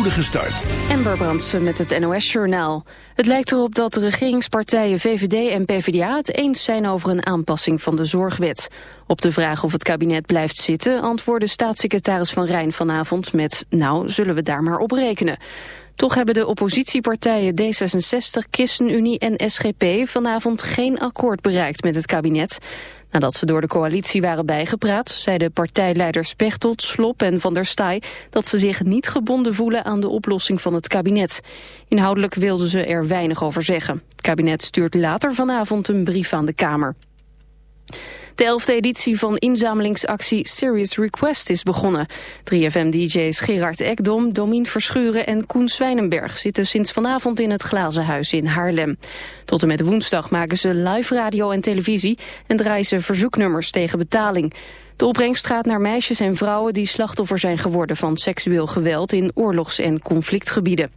spoedige start. Ember Brandsen met het NOS-journaal. Het lijkt erop dat de regeringspartijen VVD en PvdA het eens zijn over een aanpassing van de zorgwet. Op de vraag of het kabinet blijft zitten antwoordde staatssecretaris Van Rijn vanavond met... nou, zullen we daar maar op rekenen. Toch hebben de oppositiepartijen D66, ChristenUnie en SGP vanavond geen akkoord bereikt met het kabinet. Nadat ze door de coalitie waren bijgepraat, zeiden partijleiders Pechtold, Slop en Van der Staaij dat ze zich niet gebonden voelen aan de oplossing van het kabinet. Inhoudelijk wilden ze er weinig over zeggen. Het kabinet stuurt later vanavond een brief aan de Kamer. De elfde editie van inzamelingsactie Serious Request is begonnen. 3FM-dj's Gerard Ekdom, Domien Verschuren en Koen Zwijnenberg... zitten sinds vanavond in het Glazen Huis in Haarlem. Tot en met woensdag maken ze live radio en televisie... en draaien ze verzoeknummers tegen betaling. De opbrengst gaat naar meisjes en vrouwen die slachtoffer zijn geworden... van seksueel geweld in oorlogs- en conflictgebieden.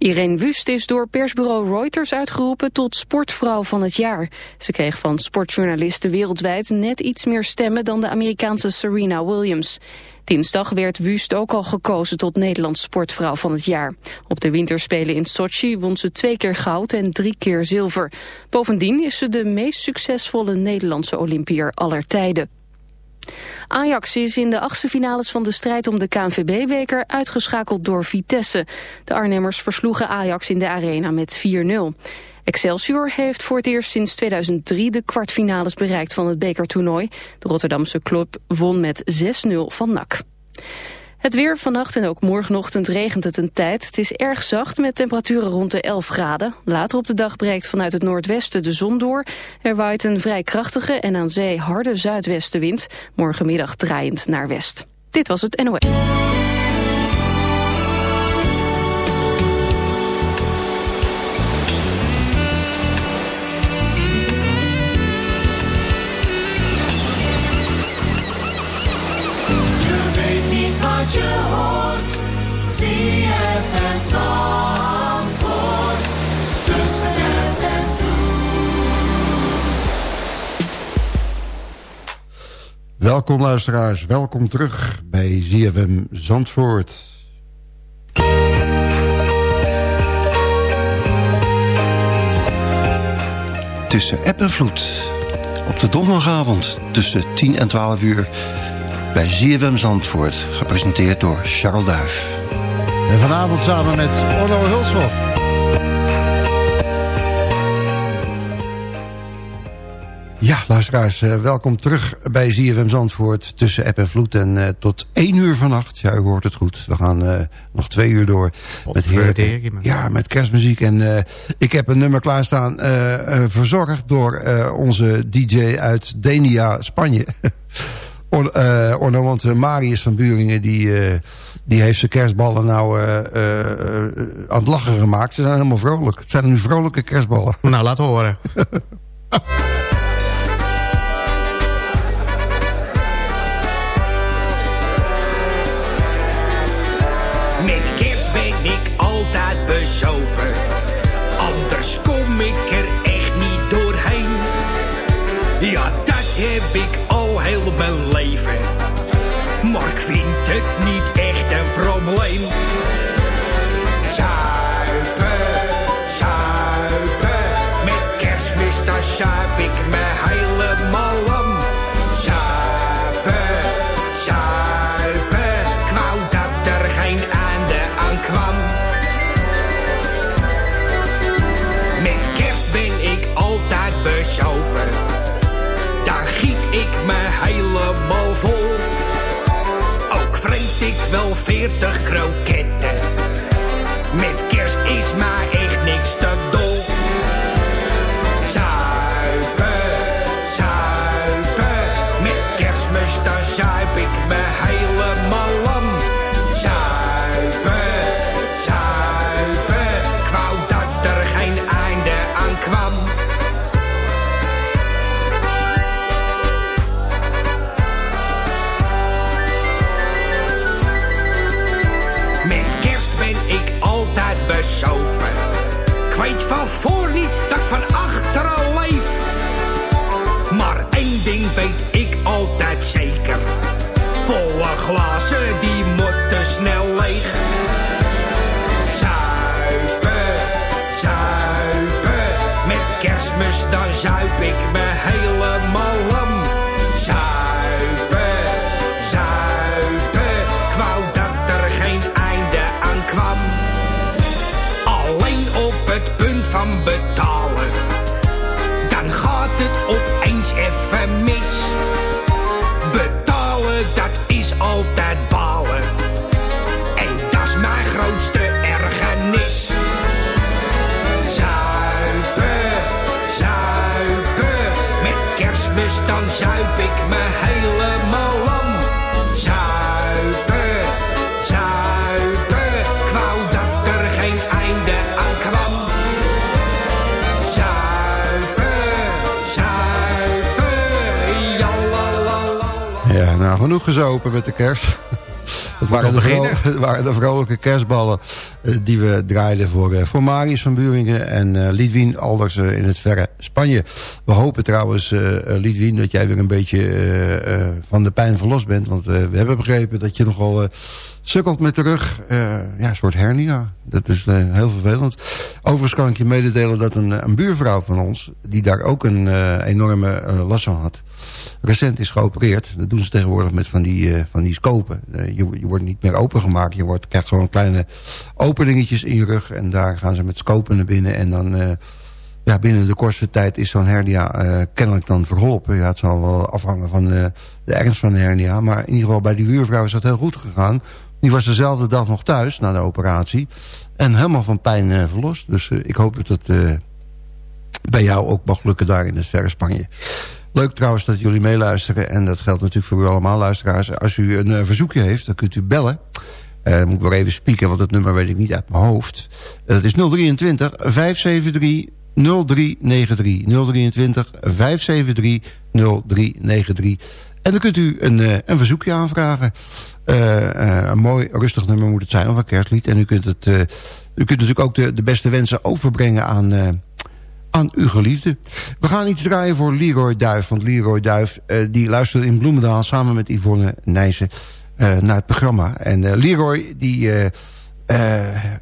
Irene Wust is door persbureau Reuters uitgeroepen tot sportvrouw van het jaar. Ze kreeg van sportjournalisten wereldwijd net iets meer stemmen dan de Amerikaanse Serena Williams. Dinsdag werd Wust ook al gekozen tot Nederlands sportvrouw van het jaar. Op de winterspelen in Sochi won ze twee keer goud en drie keer zilver. Bovendien is ze de meest succesvolle Nederlandse Olympier aller tijden. Ajax is in de achtste finales van de strijd om de KNVB-beker uitgeschakeld door Vitesse. De Arnhemmers versloegen Ajax in de arena met 4-0. Excelsior heeft voor het eerst sinds 2003 de kwartfinales bereikt van het bekertoernooi. De Rotterdamse club won met 6-0 van NAC. Het weer vannacht en ook morgenochtend regent het een tijd. Het is erg zacht met temperaturen rond de 11 graden. Later op de dag breekt vanuit het noordwesten de zon door. Er waait een vrij krachtige en aan zee harde zuidwestenwind. Morgenmiddag draaiend naar west. Dit was het NOS. Welkom luisteraars, welkom terug bij ZFM Zandvoort. Tussen app en vloed. Op de donderdagavond tussen 10 en 12 uur bij ZFM Zandvoort. Gepresenteerd door Charles Duif. En vanavond samen met Orno Hulshoff. Ja, luisteraars, uh, welkom terug bij ZFM Zandvoort tussen app en vloed. En uh, tot één uur vannacht, ja, u hoort het goed. We gaan uh, nog twee uur door met, heerlijke, ja, met kerstmuziek. En ik heb een nummer klaarstaan verzorgd door onze DJ uit Denia, Spanje. Or, Orno, want Marius van Buringen, die, die heeft zijn kerstballen nou aan het lachen gemaakt. Ze zijn helemaal vrolijk. Het zijn nu vrolijke kerstballen. Nou, laat horen. Anders kom ik er echt niet doorheen. Ja, dat heb ik al heel mijn leven. Maar ik vind het niet echt een probleem. Zuipen, zuipen. Met kerstmis, dan zuip ik me helemaal veertig kroketten. Dan zuip ik me helemaal lam. Zuipen, zuipen, ik wou dat er geen einde aan kwam. Zuipen, zuipen, jalalala. Ja, nou genoeg gezopen met de kerst. Dat waren de, beginnen. vro- het waren de vrolijke kerstballen die we draaiden voor, eh, voor Marius van Buringen en eh Lidwien Alders eh, in het verre Spanje. We hopen trouwens, eh eh, Lidwien, dat jij weer een beetje eh, eh, van de pijn verlost bent. Want eh, we hebben begrepen dat je nogal eh, sukkelt met de rug. Eh, ja, een soort hernia. Dat is eh, heel vervelend. Overigens kan ik je mededelen dat een, een buurvrouw van ons... die daar ook een eh, enorme eh, last van had... recent is geopereerd. Dat doen ze tegenwoordig met van die, eh, van die scopen. Eh, je, wordt niet meer opengemaakt. Je wordt, krijgt gewoon kleine openingetjes in je rug... en daar gaan ze met scopen naar binnen... en dan... eh, ja, binnen de kortste tijd is zo'n hernia eh, kennelijk dan verholpen. Ja, het zal wel afhangen van eh, de ernst van de hernia. Maar in ieder geval bij die buurvrouw is dat heel goed gegaan. Die was dezelfde dag nog thuis na de operatie. En helemaal van pijn eh, verlost. Dus eh, ik hoop dat het eh, bij jou ook mag lukken daar in het verre Spanje. Leuk trouwens dat jullie meeluisteren. En dat geldt natuurlijk voor u allemaal luisteraars. Als u een verzoekje heeft, dan kunt u bellen. Dan moet ik even spieken, want het nummer weet ik niet uit mijn hoofd. Eh, Dat is 023 573 0393. 023 573 0393. En dan kunt u een, eh, een verzoekje aanvragen. Eh, eh, een mooi rustig nummer moet het zijn, of een kerstlied. En u kunt, het, u kunt natuurlijk ook de, de beste wensen overbrengen aan, aan uw geliefde. We gaan iets draaien voor Leroy Duif. Want Leroy Duif eh, die luistert in Bloemendaal samen met Yvonne Nijssen naar het programma. En eh, Leroy die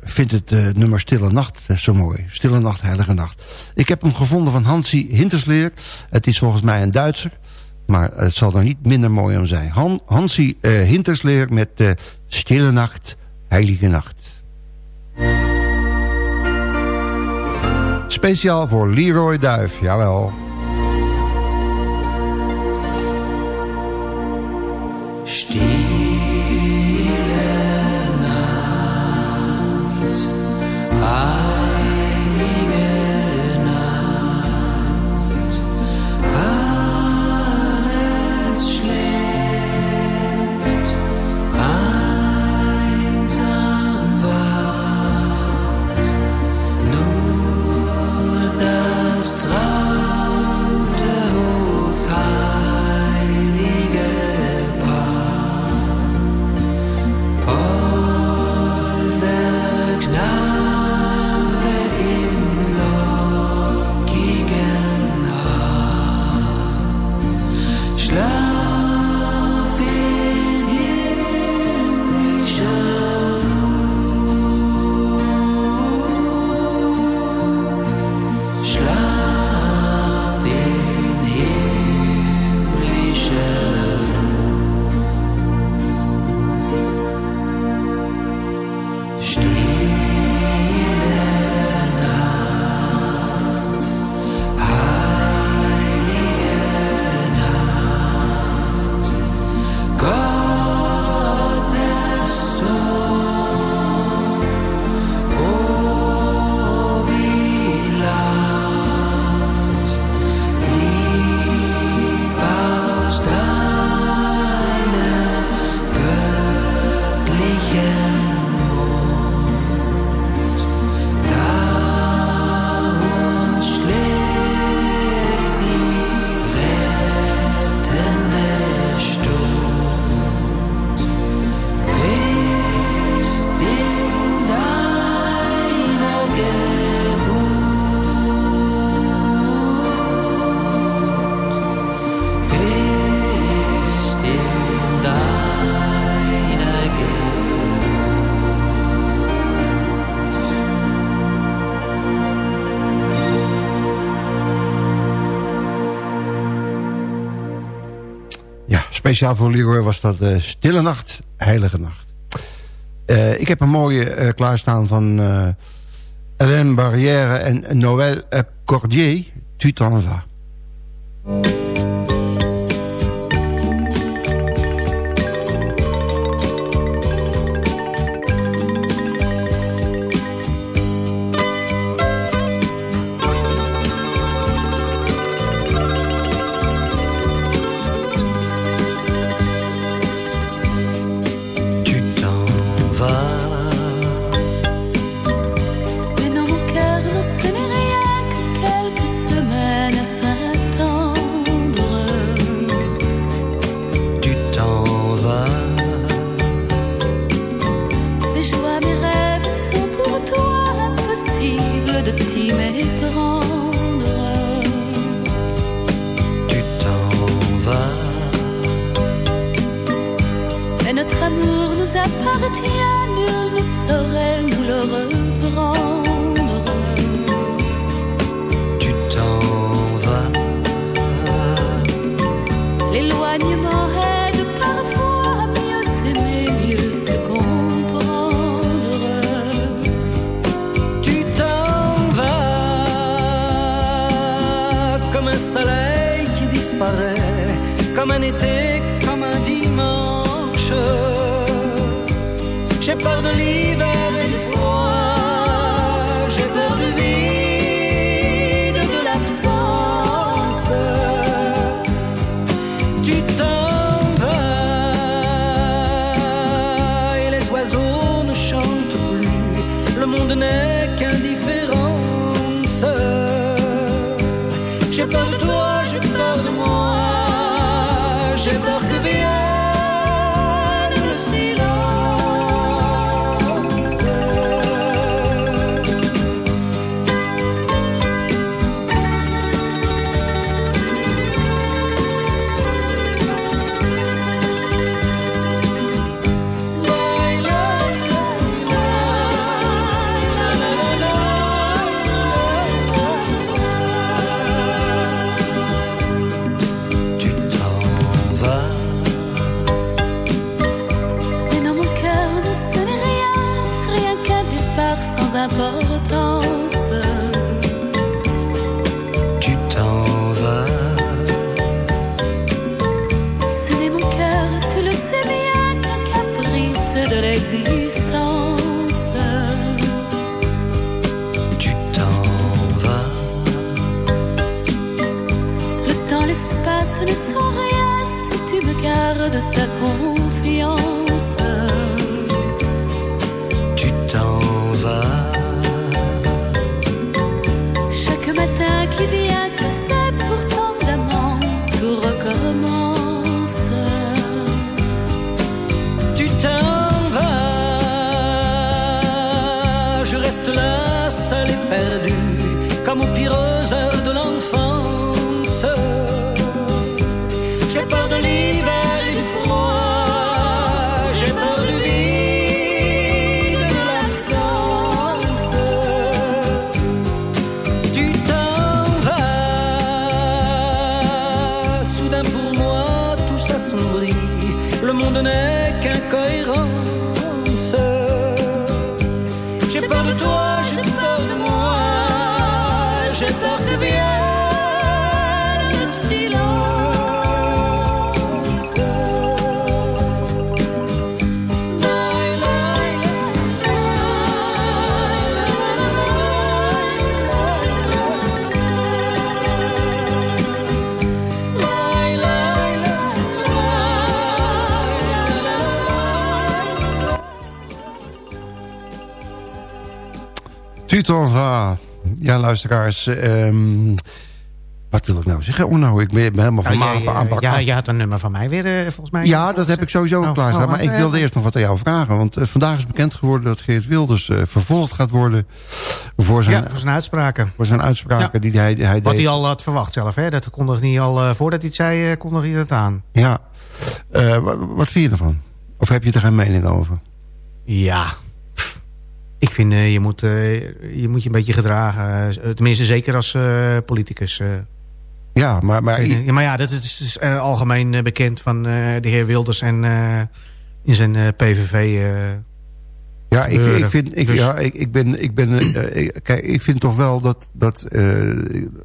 vindt het nummer Stille Nacht zo mooi. Stille Nacht, Heilige Nacht. Ik heb hem gevonden van Hansi Hintersleer. Het is volgens mij een Duitser. Maar het zal er niet minder mooi om zijn. Han, Hansi eh, Hintersleer met eh, Stille Nacht, Heilige Nacht. Speciaal voor Leroy Duif, jawel. Stille Speciaal voor Leroy was dat uh, Stille Nacht, Heilige Nacht. Uh, ik heb een mooie uh, klaarstaan van Hélène Barrière en Noël Cordier, Tu t'en vas. Cần da da da Tutanva. Ja, luisteraars. Um, wat wil ik nou zeggen? Oh, nou, ik ben helemaal van nou, ja, aanpak. Ja, je had een nummer van mij weer, uh, volgens mij. Ja, dat heb ik sowieso oh, klaarstaan. Oh, maar ik wilde eerst nog wat aan jou vragen. Want uh, vandaag is bekend geworden dat Geert Wilders uh, vervolgd gaat worden... voor zijn, ja, voor zijn uitspraken. Voor zijn uitspraken die hij, hij Wat hij al had verwacht zelf. Hè? Dat kondigde niet al, voordat hij het zei, kondigde hij dat aan. Ja. Wat, wat vind je ervan? Of heb je er geen mening over? Ja, je, moet, uh, je moet je een beetje gedragen. Uh, tenminste, zeker als politicus. Ja, maar... Maar, ja, maar ja, dat is, is algemeen bekend van de heer Wilders en in zijn PVV... Ja, ik, ik, vind, ik, dus- ja, ik, ik ben, ik ben, uh, kijk, ik vind toch wel dat, dat, uh,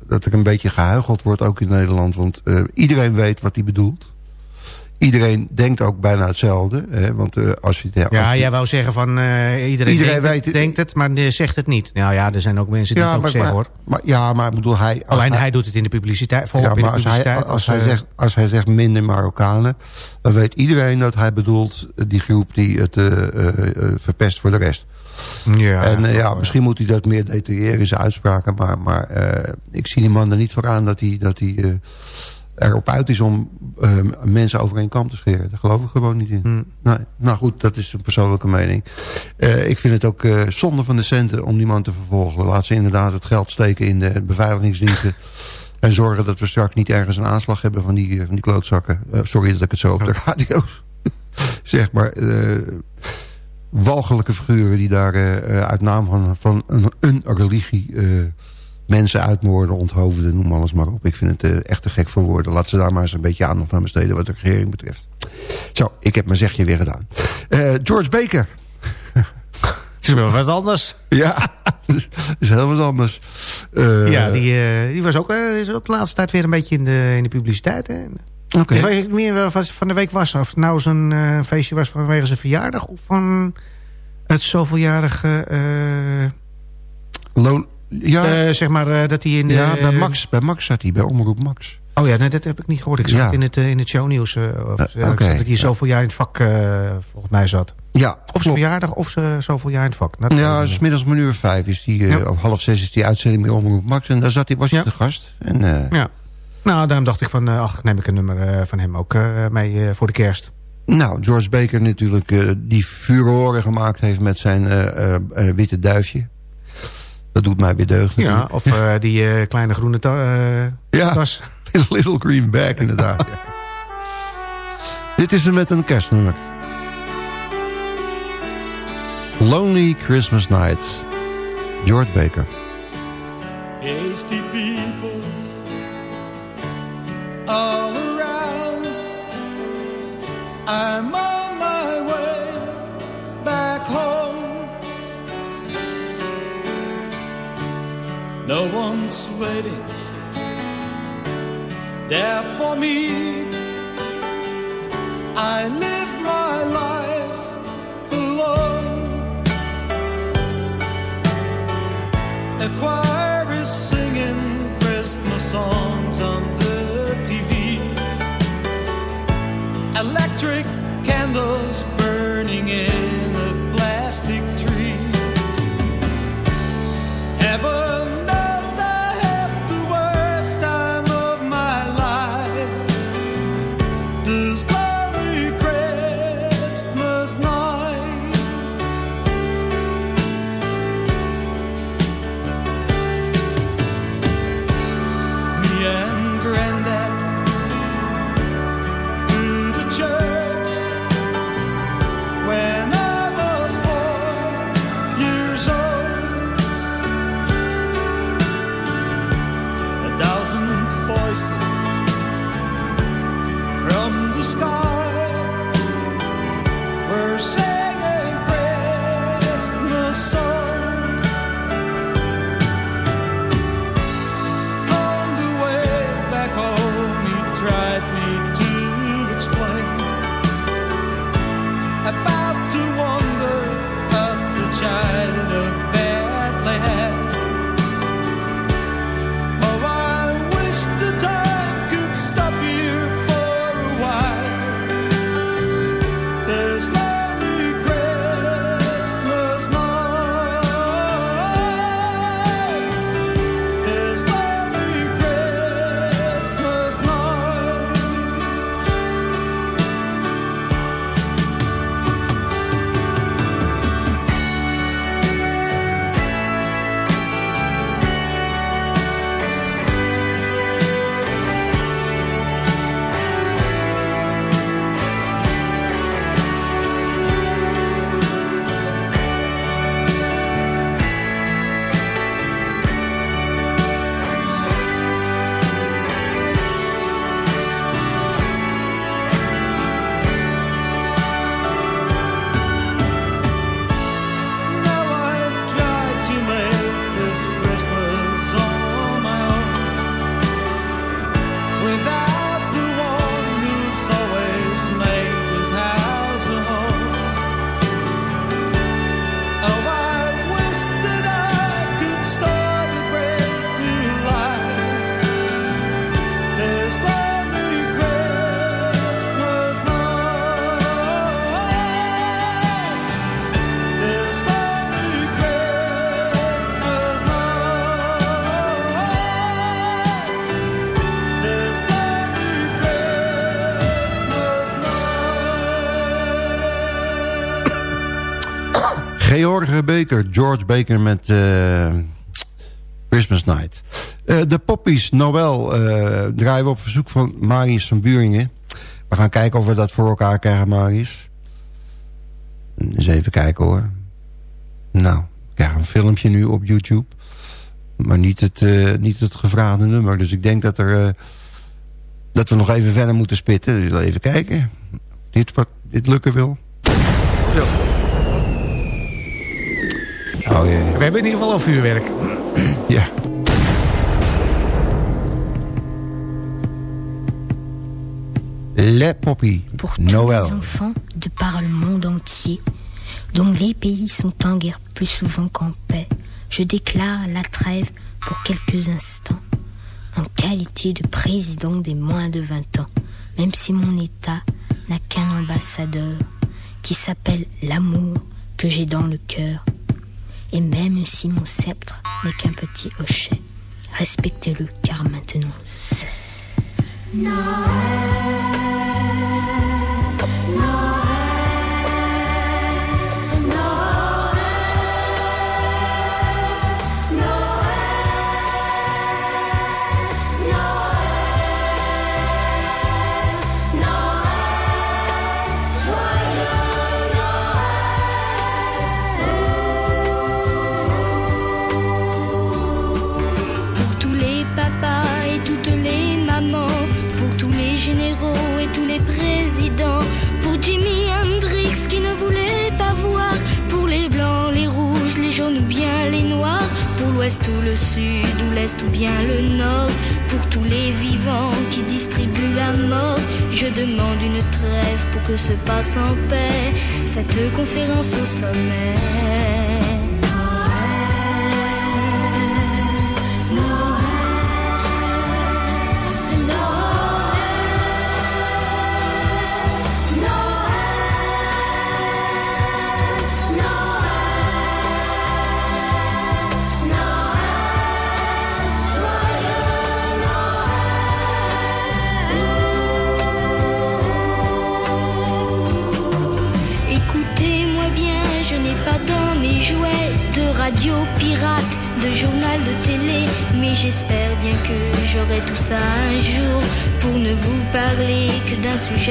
dat er een beetje gehuigeld wordt, ook in Nederland. Want uh, iedereen weet wat hij bedoelt iedereen denkt ook bijna hetzelfde. Hè? Want, uh, als je, als ja, jij wou zeggen van uh, iedereen, iedereen denkt, weet, het, denkt het, maar zegt het niet. Nou ja, er zijn ook mensen die het ook maar, zeggen hoor. Maar, ja, maar ik bedoel hij... Alleen hij, hij, doet het in de publiciteit. Ja, maar als, hij, als, als hij, uh, zegt, als hij zegt minder Marokkanen... dan weet iedereen dat hij bedoelt die groep die het verpest voor de rest. Ja, en ja, misschien moet hij dat meer detailleren in zijn uitspraken. Maar, maar ik zie die man er niet voor aan dat hij... Dat hij erop uit is om uh, mensen over een kam te scheren. Daar geloof ik gewoon niet in. Hmm. Nee. Nou goed, dat is een persoonlijke mening. Uh, ik vind het ook uh, zonde van de centen om die man te vervolgen. Laat ze inderdaad het geld steken in de beveiligingsdiensten. en zorgen dat we straks niet ergens een aanslag hebben van die, van die klootzakken. sorry dat ik het zo op de radio zeg. Maar walgelijke figuren die daar uit naam van, van een, een religie mensen uitmoorden, onthoofden, noem alles maar op. Ik vind het uh, echt te gek voor woorden. Laat ze daar maar eens een beetje aandacht aan besteden wat de regering betreft. Zo, ik heb mijn zegje weer gedaan. Uh, George Baker. Het is wel wat anders. Ja, is heel wat anders. Uh, ja, die, die was ook is op de laatste tijd weer een beetje in de, in de publiciteit. Oké. Okay. Ik weet niet meer wat van de week was. Of het nou zo'n feestje was vanwege zijn verjaardag. Of van het zoveeljarige... Loon, ja, uh, zeg maar uh, dat hij in. Ja, bij Max, bij Max zat hij, bij Omroep Max. Oh ja, nee, dat heb ik niet gehoord. Ik zat ja. in het, uh, in het shownieuws. Uh, okay. Dat hij zoveel jaar in het vak volgens mij zat. Ja, Of zijn verjaardag of ze zoveel jaar in het vak. Dat ja, is middags om een uur vijf. Is die, ja. Of half zes is die uitzending bij Omroep Max. En daar zat hij, was hij ja. de gast. En, ja. Nou, daarom dacht ik van, ach, neem ik een nummer van hem ook mee voor de kerst. Nou, George Baker natuurlijk, die furoren gemaakt heeft met zijn witte duifje. Dat doet mij weer deugd Ja, of uh, die uh, kleine groene ta uh, ja, tas. Little Green Bag inderdaad. ja. Dit is er met een kerstnummer. Lonely Christmas Night. George Baker. Hasty people all around. I'm No one's waiting there for me. I live my life alone. A choir is singing Christmas songs on the TV. Electric candles burning in a plastic tree. Heaven George Baker met uh, Christmas Night. Uh, de Poppies Noël uh, draaien we op verzoek van Marius van Buringen. We gaan kijken of we dat voor elkaar krijgen, Marius. Eens even kijken hoor. Nou, ik krijg een filmpje nu op YouTube. Maar niet het, niet het gevraagde nummer. Dus ik denk dat, er, dat we nog even verder moeten spitten. Dus even kijken. Dit, dit lukken wil. Ja. Oh, We hebben in ieder geval al vuurwerk. ja. Les Poppy, Pour tous les enfants de par le monde entier, dont les pays sont en guerre plus souvent qu'en paix, je déclare la trêve pour quelques instants, en qualité de président des moins de 20 ans, même si mon État n'a qu'un ambassadeur, qui s'appelle l'amour que j'ai dans le cœur et même si mon sceptre n'est qu'un petit hochet, respectez-le car maintenant c'est sud ou l'est ou bien le nord, pour tous les vivants qui distribuent la mort, je demande une trêve pour que se passe en paix cette conférence au sommet.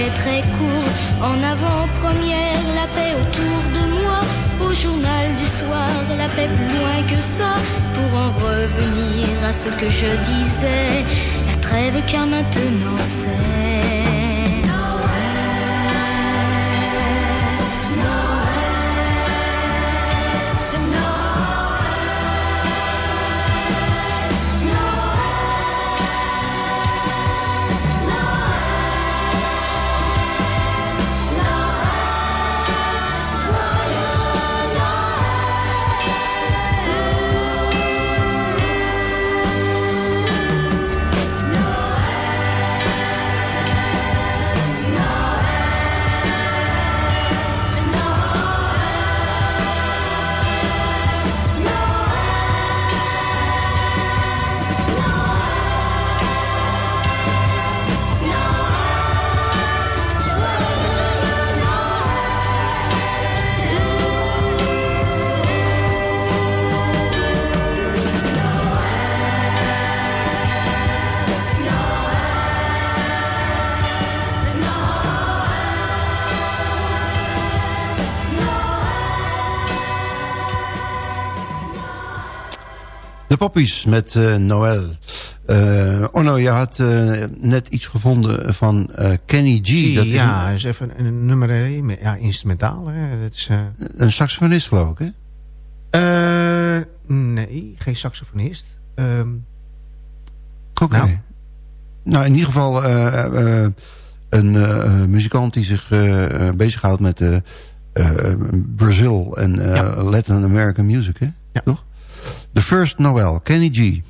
Très court. En avant-première, la paix autour de moi. Au journal du soir, la paix plus loin que ça. Pour en revenir à ce que je disais, la trêve car maintenant c'est. Poppies met uh, Noël. Uh, Orno, je had uh, net iets gevonden van Kenny G. Dat ja, is, is even een nummer ja, instrumentaal. Hè. Dat is, een saxofonist geloof ik, hè? nee, geen saxofonist. Um, Oké. Okay. Nou. nou. in ieder geval een muzikant die zich bezighoudt met Brazil en ja. Latin American music, hè? Ja. Toch? The First Noel, Kenny G.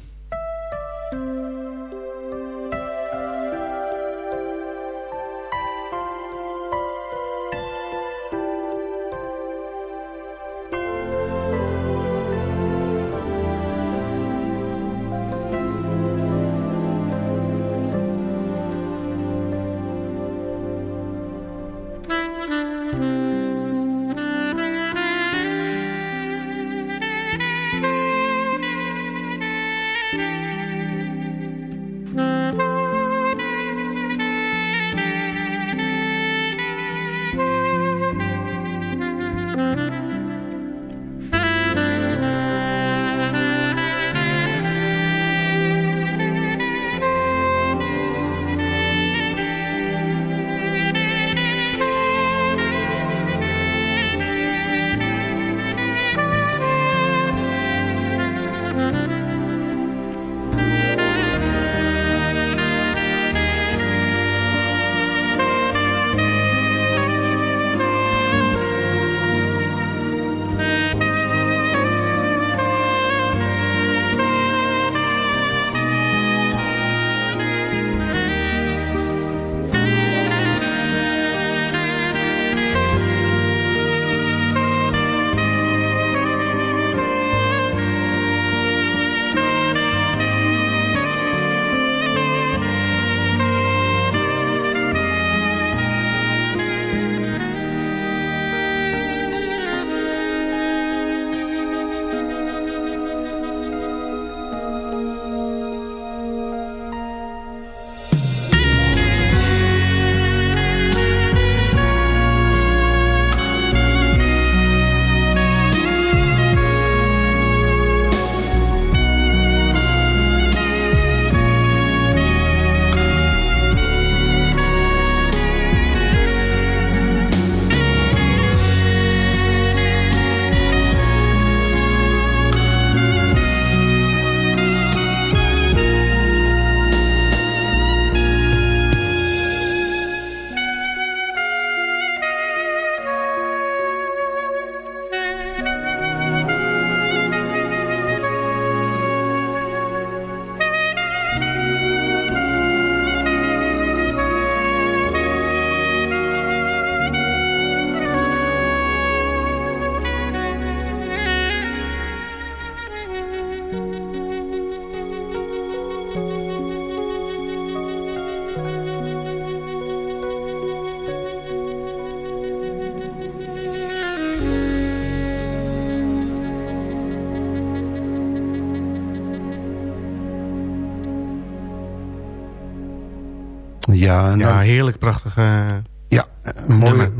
Ja, en ja heerlijk prachtige... Ja, mooie...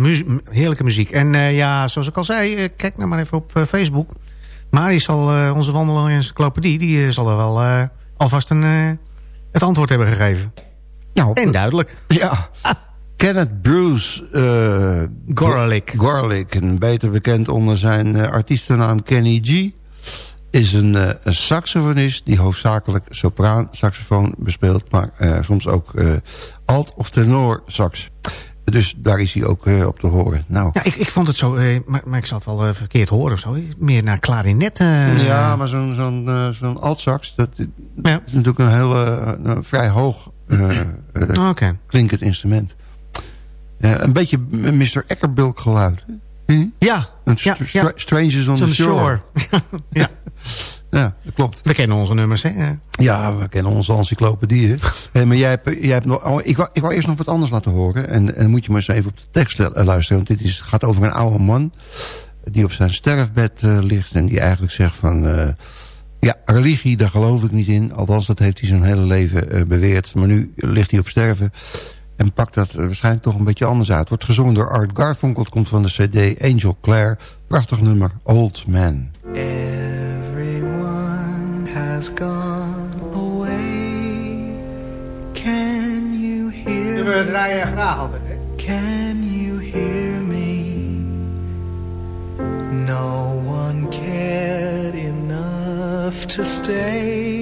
heerlijke muziek. En ja, zoals ik al zei, kijk nou maar even op Facebook. Mari zal, onze wandeling encyclopedie, die zal er wel alvast een, het antwoord hebben gegeven. Nou, en duidelijk. Ja. Kenneth Bruce Gorlick. Gorlick, beter bekend onder zijn artiestennaam Kenny G... is een, uh, een, saxofonist die hoofdzakelijk sopraan saxofoon bespeelt... maar soms ook alt- of tenor sax. Dus daar is hij ook op te horen. Nou. Ja, ik, ik vond het zo, maar, maar, ik zal het wel verkeerd horen of zo. Meer naar klarinet. Ja, maar zo'n zo'n zo'n alt-sax, dat ja. is natuurlijk een hele vrij hoog okay. klinkend instrument. een beetje Mr. Eckerbilk geluid. Hm? Ja. Een ja, ja. Strangers on, the Shore. ja. ja, dat klopt. We kennen onze nummers, hè? Ja, we kennen onze encyclopedie, hey, maar jij hebt, jij hebt nog... Oh, ik, wou, ik wou eerst nog wat anders laten horen. En, en moet je maar eens even op de tekst luisteren. Want dit is, gaat over een oude man... die op zijn sterfbed uh, ligt en die eigenlijk zegt van... Uh, ja, religie, daar geloof ik niet in. Althans, dat heeft hij zijn hele leven uh, beweerd. Maar nu ligt hij op sterven. En pakt dat waarschijnlijk toch een beetje anders uit. Wordt gezongen door Art Garfunkel. komt van de cd Angel Clare. Prachtig nummer, Old Man. Everyone has gone away. Can you hear We draaien graag altijd, hè? Can you hear me? No one cared enough to stay.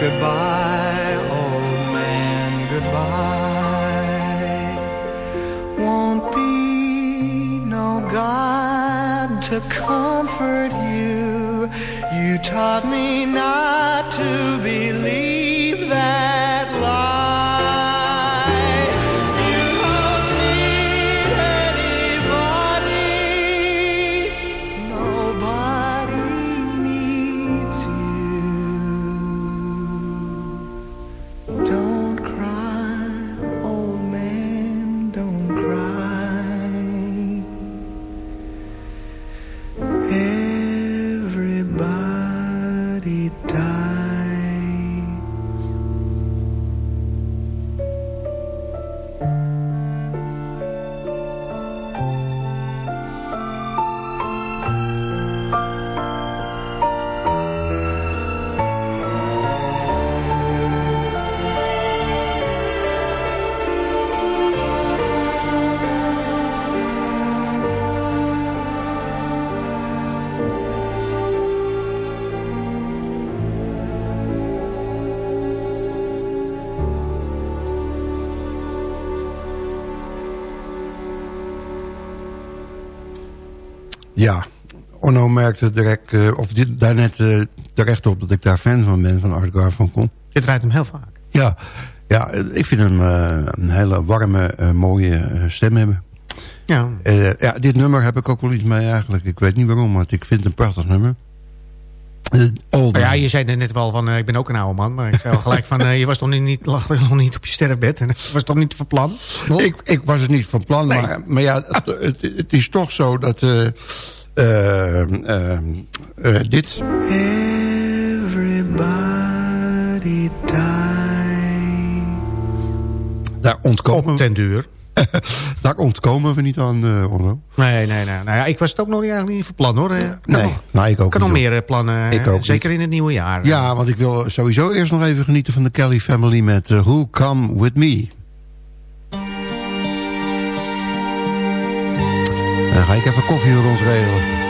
Goodbye, old man, goodbye. Won't be no God to comfort you. You taught me not. Merkte direct, uh, of dit, daarnet uh, terecht op dat ik daar fan van ben, van Art Garfunkel. Je draait hem heel vaak. Ja, ja ik vind hem uh, een hele warme, mooie stem hebben. Ja. ja, dit nummer heb ik ook wel iets mee eigenlijk. Ik weet niet waarom, maar ik vind het een prachtig nummer. Uh, ja, je zei net wel van, uh, ik ben ook een oude man. Maar ik zei wel gelijk van, uh, je was toch niet, lag nog niet op je sterfbed. En was toch niet van plan? Ik, ik was het niet van plan. Nee. Maar, maar ja, het, het, het, is toch zo dat dit... Everybody die. Daar ontkomen... Ten duur. Daar ontkomen we niet aan, uh, Onno. Nee, nee, nee. Nou ja, ik was het ook nog niet, eigenlijk niet van plan, hoor. Kan nee, nog, nou, ik ook kan nog meer eh, plannen, ik ook zeker in het nieuwe jaar. Ja, want ik wil sowieso eerst nog even genieten van de Kelly Family met uh, Who Come With Me. Dan ga ik even koffie voor ons regelen.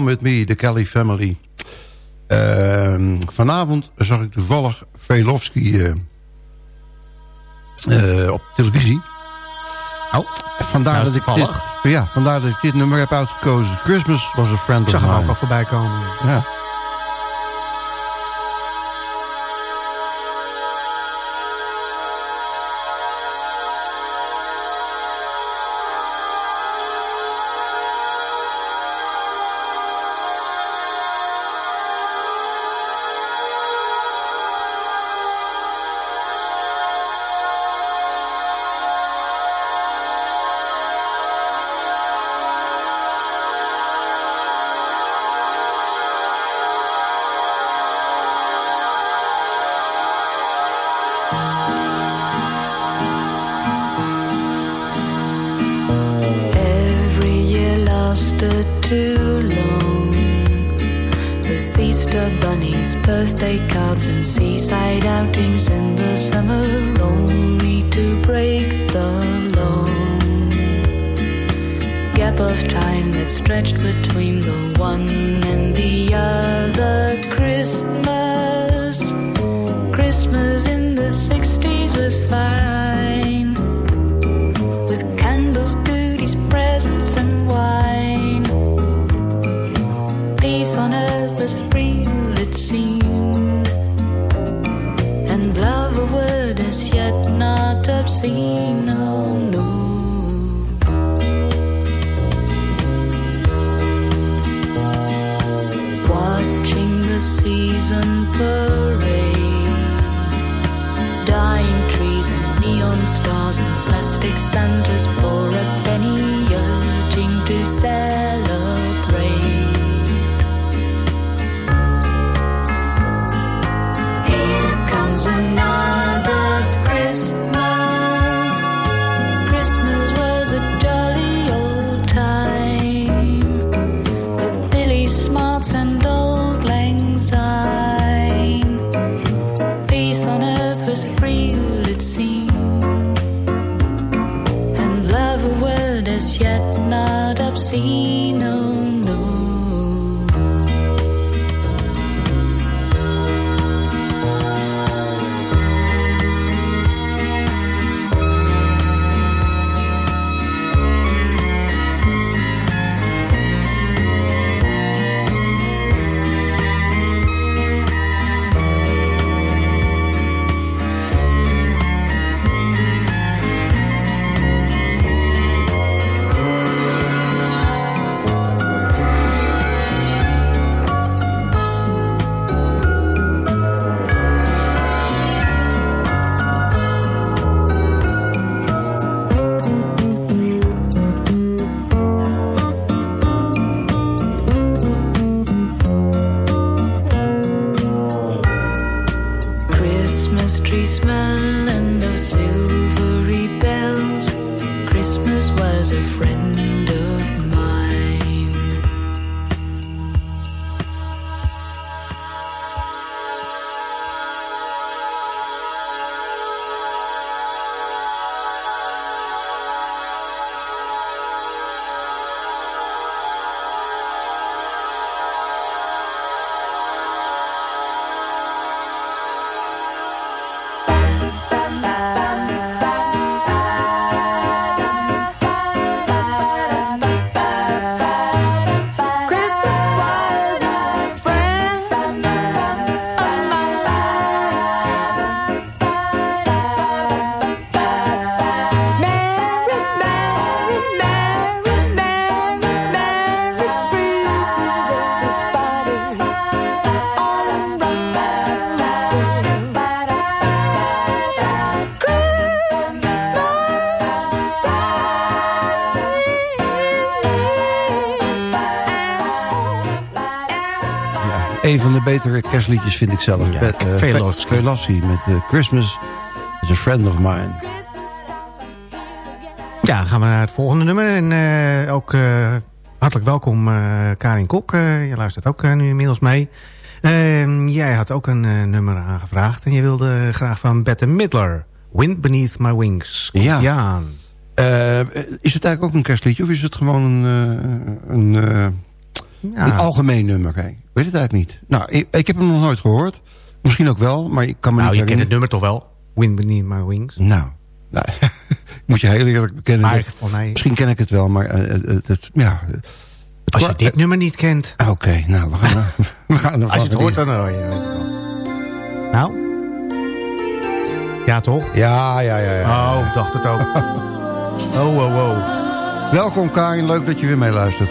Come With Me, de Kelly Family. Uh, vanavond zag ik toevallig Velofsky uh, uh, op televisie. Oh, vandaar nou, dat ik dit, ja, vandaar dat ik dit nummer heb uitgekozen. Christmas was a friend of mine. Ik zag hem ook al voorbij komen. Ja. Kerstliedjes vind ik zelf. Ja, uh, met uh, Christmas is a friend of mine. Ja, gaan we naar het volgende nummer. En uh, ook hartelijk welkom Karin Kok. je luistert ook nu inmiddels mee. Ehm, jij had ook een nummer aangevraagd. En je wilde graag van Bette Midler. Wind Beneath My Wings. Ja. ja. is het eigenlijk ook een kerstliedje? Of is het gewoon een, een, ja. een algemeen nummer? Kijk weet het eigenlijk niet. Nou, ik, ik, heb hem nog nooit gehoord. Misschien ook wel, maar ik kan me nou, niet Nou, je kent het nummer toch wel? Wind Beneath My Wings. Nou, nou moet je heel eerlijk bekennen. Maar, mij... Misschien ken ik het wel, maar uh, het, het, ja... Het Als je dit nummer niet kent... Oké, nou, we gaan, we gaan Als je het hoort, dan hoor je Nou? Ja, toch? Ja, ja, ja. ja. Oh, ik dacht het ook. oh, oh, oh. Welkom Karin, leuk dat je weer meeluistert.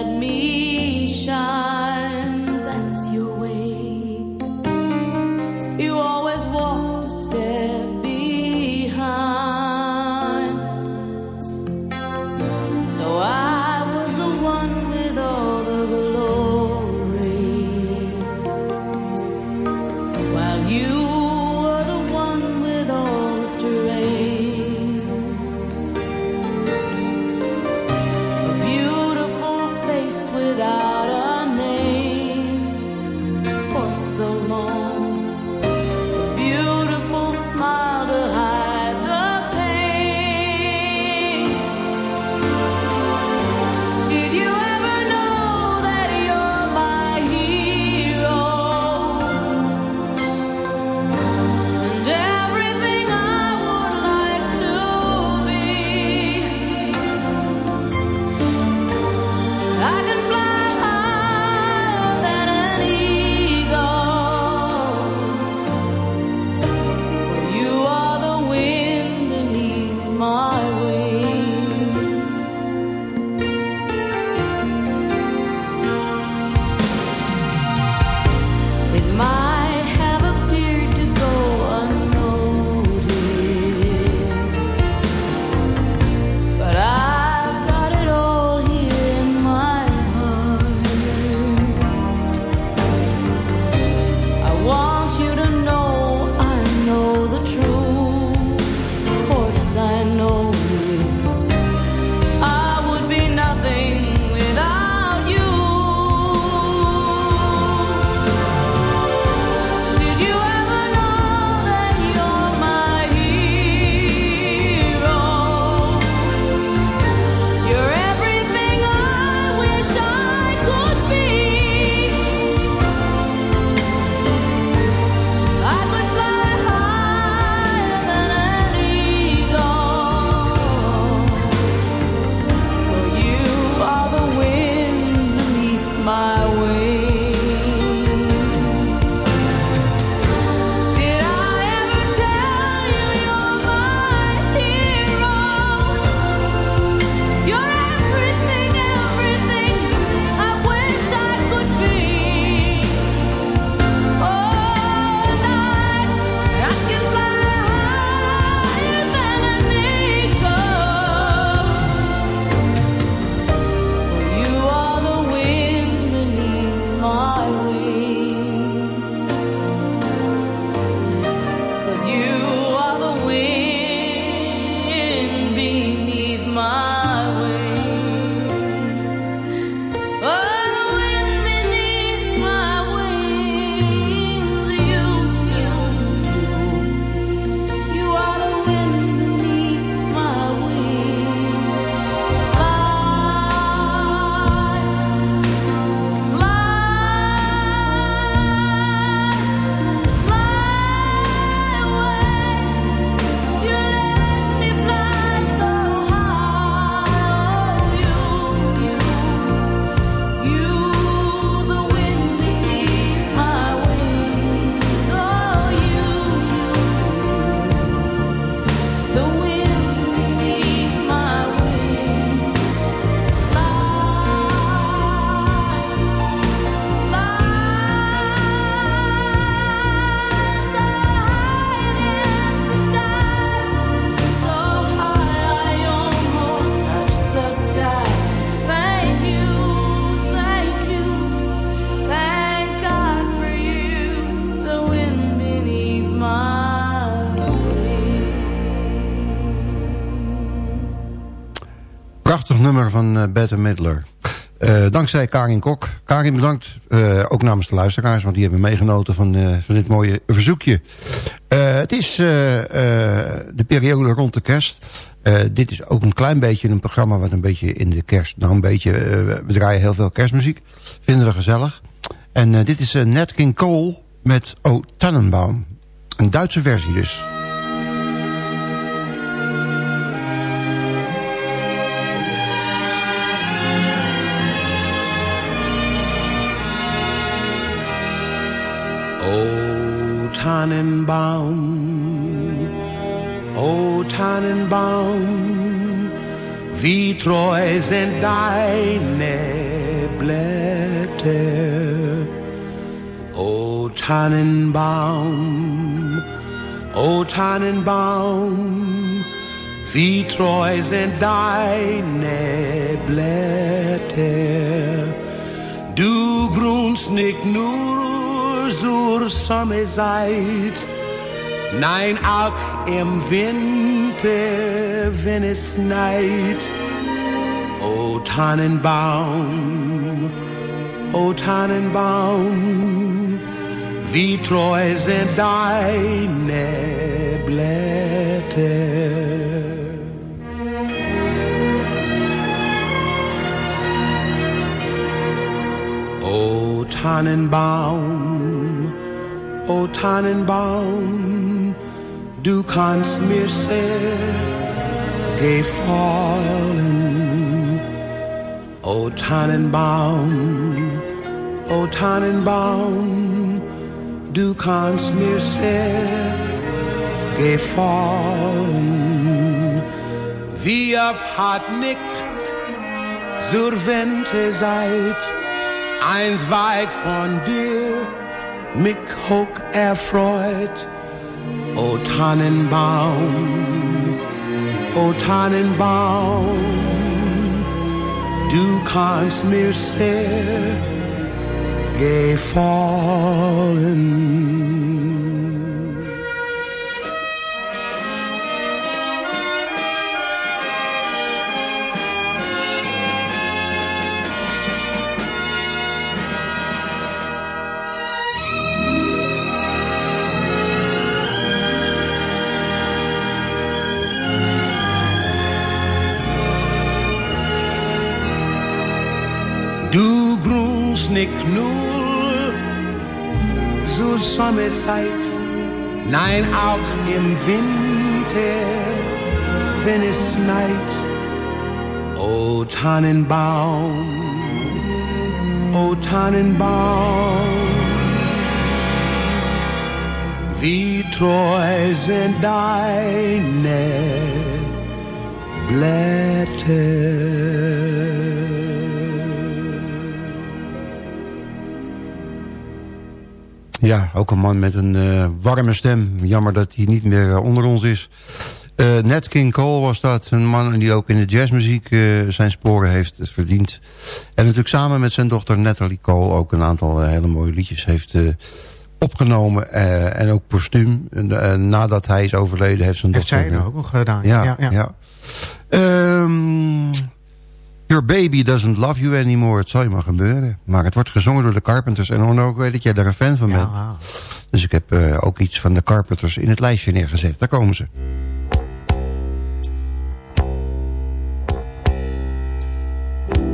uh, Bette Midler. dankzij Karin Kok. Karin, bedankt. ook namens de luisteraars, want die hebben meegenoten van, van dit mooie verzoekje. het is de periode rond de kerst. dit is ook een klein beetje een programma wat een beetje in de kerst... Nou, een beetje, we draaien heel veel kerstmuziek. Vinden we gezellig. En dit is Nat King Cole met O Tannenbaum. Een Duitse versie dus. Tannenbaum, O Tannenbaum, wie treu sind deine Blätter. O Tannenbaum, O Tannenbaum, wie treu sind deine Blätter. Du grunst nicht nur zur Sommerzeit, nein auch im Winter, wenn es schneit. O Tannenbaum, O Tannenbaum, wie treu sind deine Blätter. O Tannenbaum, o Tannenbaum, du kannst mir sehr gefallen. O Tannenbaum, o Tannenbaum, du kannst mir sehr gefallen. Wie oft hat nicht zur Wente seid, eins weit von dir, mich hoch erfreut. O Tannenbaum, o Tannenbaum, du kannst mir sehr gefallen. Nicht nur zur Sommerzeit, nein auch im Winter, wenn es schneit. O Tannenbaum, o Tannenbaum, wie treu sind deine Blätter. Ja, ook een man met een uh, warme stem. Jammer dat hij niet meer uh, onder ons is. Uh, Nat King Cole was dat. Een man die ook in de jazzmuziek zijn sporen heeft verdiend. En natuurlijk samen met zijn dochter Natalie Cole... ook een aantal hele mooie liedjes heeft opgenomen. en ook postuum. nadat hij is overleden heeft zijn dochter... Heeft zij ook nog gedaan. Ja, ja. ja. Um, Your baby doesn't love you anymore. Het zal je maar gebeuren. Maar het wordt gezongen door de Carpenters. En Onno, ik weet dat jij daar een fan van bent. Ja. Dus ik heb uh, ook iets van de Carpenters in het lijstje neergezet. Daar komen ze.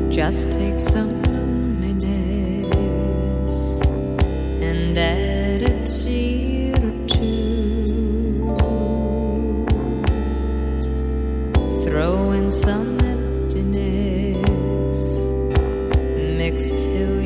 Just take some loneliness and add a tear or two. Throw in some next to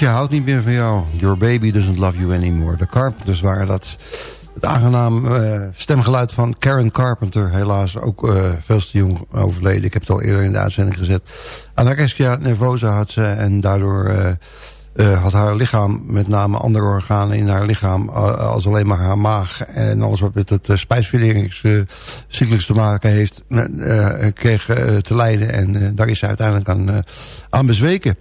Je houdt niet meer van jou. Your baby doesn't love you anymore. De Carpenters waren dat. Het aangenaam uh, stemgeluid van Karen Carpenter. Helaas ook uh, veel te jong overleden. Ik heb het al eerder in de uitzending gezet. Anorexia nervosa had ze. En daardoor uh, had haar lichaam, met name andere organen in haar lichaam... als alleen maar haar maag en alles wat met het spijsverteringscyclus te maken heeft... kreeg te lijden. En daar is ze uiteindelijk aan, aan bezweken.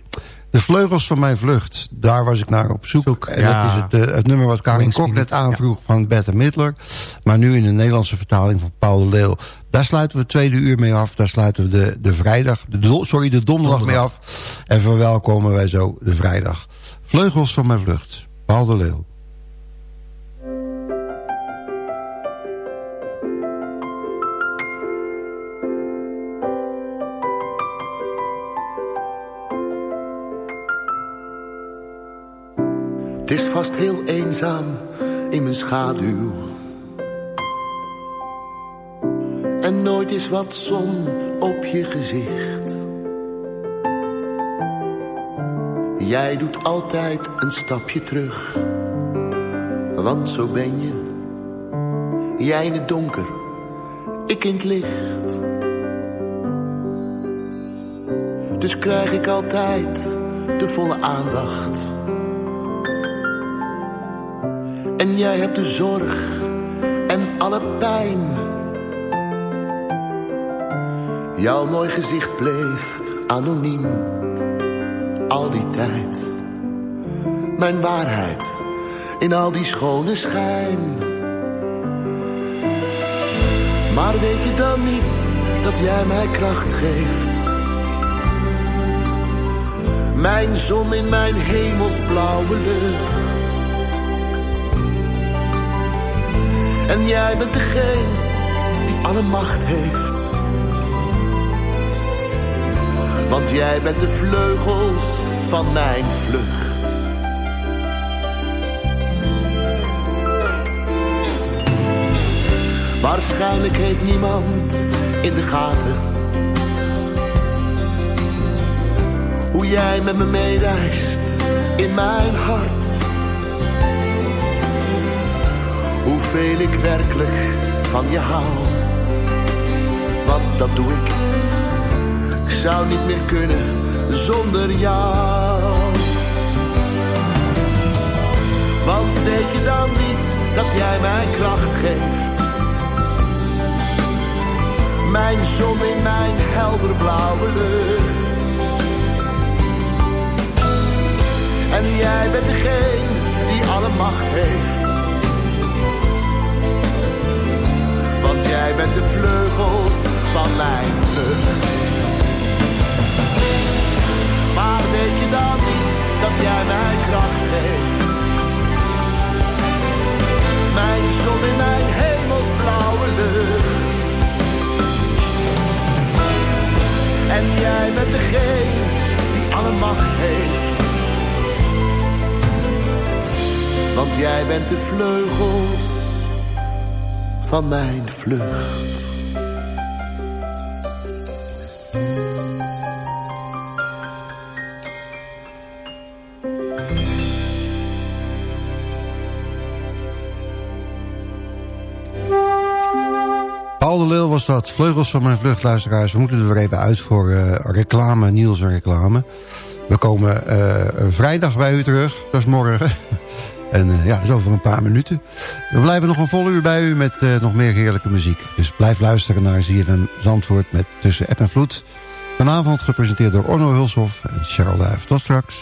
De vleugels van mijn vlucht, daar was ik naar op zoek. en dat is het, uh, het nummer wat Karin Kok net aanvroeg van Bette Midler. Maar nu in de Nederlandse vertaling van Paul de Leeuw. Daar sluiten we het tweede uur mee af. Daar sluiten we de, de vrijdag, de, sorry, de donderdag, mee af. En verwelkomen wij zo de vrijdag. Vleugels van mijn vlucht, Paul de Leeuw. Het is vast heel eenzaam in mijn schaduw. En nooit is wat zon op je gezicht. Jij doet altijd een stapje terug. Want zo ben je. Jij in het donker, ik in het licht. Dus krijg ik altijd de volle aandacht en jij hebt de zorg en alle pijn. Jouw mooi gezicht bleef anoniem, al die tijd. Mijn waarheid in al die schone schijn. Maar weet je dan niet dat jij mij kracht geeft? Mijn zon in mijn hemelsblauwe lucht En jij bent degene die alle macht heeft. Want jij bent de vleugels van mijn vlucht. Waarschijnlijk heeft niemand in de gaten hoe jij met me meereist in mijn hart. Hoeveel ik werkelijk van je hou. Want dat doe ik. Ik zou niet meer kunnen zonder jou. Want weet je dan niet dat jij mij kracht geeft? Mijn zon in mijn helderblauwe lucht. En jij bent degene die alle macht heeft de vleugels van mijn vlucht. Maar weet je dan niet dat jij mij kracht geeft? Mijn zon in mijn hemelsblauwe lucht. En jij bent degene die alle macht heeft. Want jij bent de vleugels van mijn vlucht. Paul de Leeuw was dat. Vleugels van mijn vluchtluisteraars. We moeten er weer even uit voor uh, reclame, Niels reclame. We komen uh, vrijdag bij u terug. Dat is morgen. En uh, ja, dat is over een paar minuten. We blijven nog een vol uur bij u met uh, nog meer heerlijke muziek. Dus blijf luisteren naar ZFM Zandvoort met Tussen App en Vloed. Vanavond gepresenteerd door Orno Hulshoff en Cheryl Duif. Tot straks.